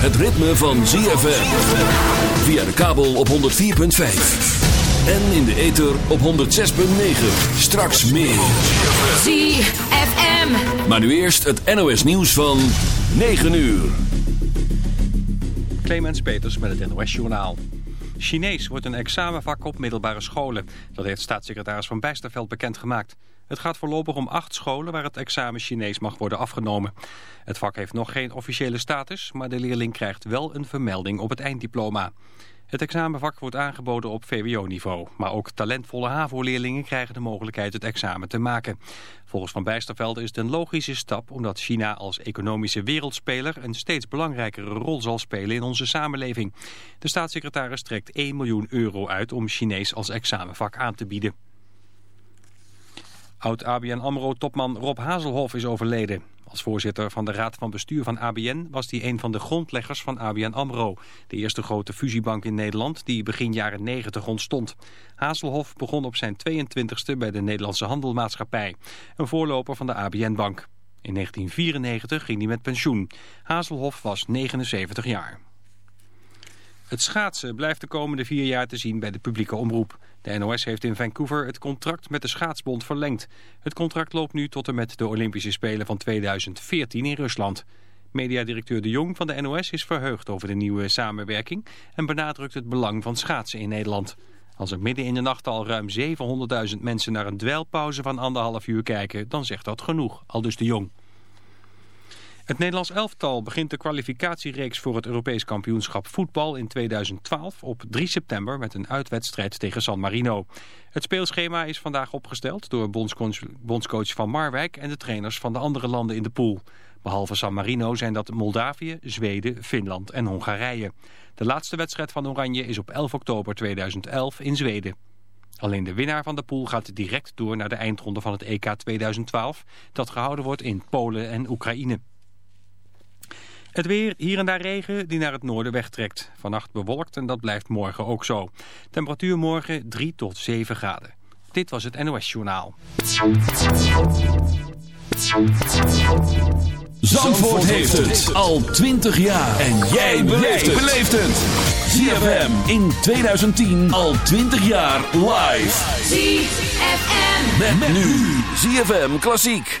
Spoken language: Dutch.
Het ritme van ZFM. Via de kabel op 104.5. En in de ether op 106.9. Straks meer. ZFM. Maar nu eerst het NOS nieuws van 9 uur. Clemens Peters met het NOS Journaal. Chinees wordt een examenvak op middelbare scholen. Dat heeft staatssecretaris Van Bijsterveld bekendgemaakt. Het gaat voorlopig om acht scholen waar het examen Chinees mag worden afgenomen. Het vak heeft nog geen officiële status, maar de leerling krijgt wel een vermelding op het einddiploma. Het examenvak wordt aangeboden op VWO-niveau. Maar ook talentvolle HAVO-leerlingen krijgen de mogelijkheid het examen te maken. Volgens Van Bijstervelde is het een logische stap... omdat China als economische wereldspeler... een steeds belangrijkere rol zal spelen in onze samenleving. De staatssecretaris trekt 1 miljoen euro uit... om Chinees als examenvak aan te bieden. Oud-ABN AMRO-topman Rob Hazelhoff is overleden. Als voorzitter van de Raad van Bestuur van ABN was hij een van de grondleggers van ABN AMRO. De eerste grote fusiebank in Nederland die begin jaren 90 ontstond. Hazelhoff begon op zijn 22e bij de Nederlandse Handelmaatschappij. Een voorloper van de ABN-bank. In 1994 ging hij met pensioen. Hazelhoff was 79 jaar. Het schaatsen blijft de komende vier jaar te zien bij de publieke omroep. De NOS heeft in Vancouver het contract met de schaatsbond verlengd. Het contract loopt nu tot en met de Olympische Spelen van 2014 in Rusland. Mediadirecteur De Jong van de NOS is verheugd over de nieuwe samenwerking... en benadrukt het belang van schaatsen in Nederland. Als er midden in de nacht al ruim 700.000 mensen naar een dweilpauze van anderhalf uur kijken... dan zegt dat genoeg, aldus De Jong. Het Nederlands elftal begint de kwalificatiereeks voor het Europees kampioenschap voetbal in 2012 op 3 september met een uitwedstrijd tegen San Marino. Het speelschema is vandaag opgesteld door bondscoach Van Marwijk en de trainers van de andere landen in de pool. Behalve San Marino zijn dat Moldavië, Zweden, Finland en Hongarije. De laatste wedstrijd van Oranje is op 11 oktober 2011 in Zweden. Alleen de winnaar van de pool gaat direct door naar de eindronde van het EK 2012... dat gehouden wordt in Polen en Oekraïne. Het weer, hier en daar regen die naar het noorden wegtrekt. Vannacht bewolkt en dat blijft morgen ook zo. Temperatuur morgen 3 tot 7 graden. Dit was het NOS Journaal. Zandvoort heeft het al 20 jaar. En jij beleeft het. ZFM in 2010 al 20 jaar live. ZFM. Met, nu. ZFM Klassiek.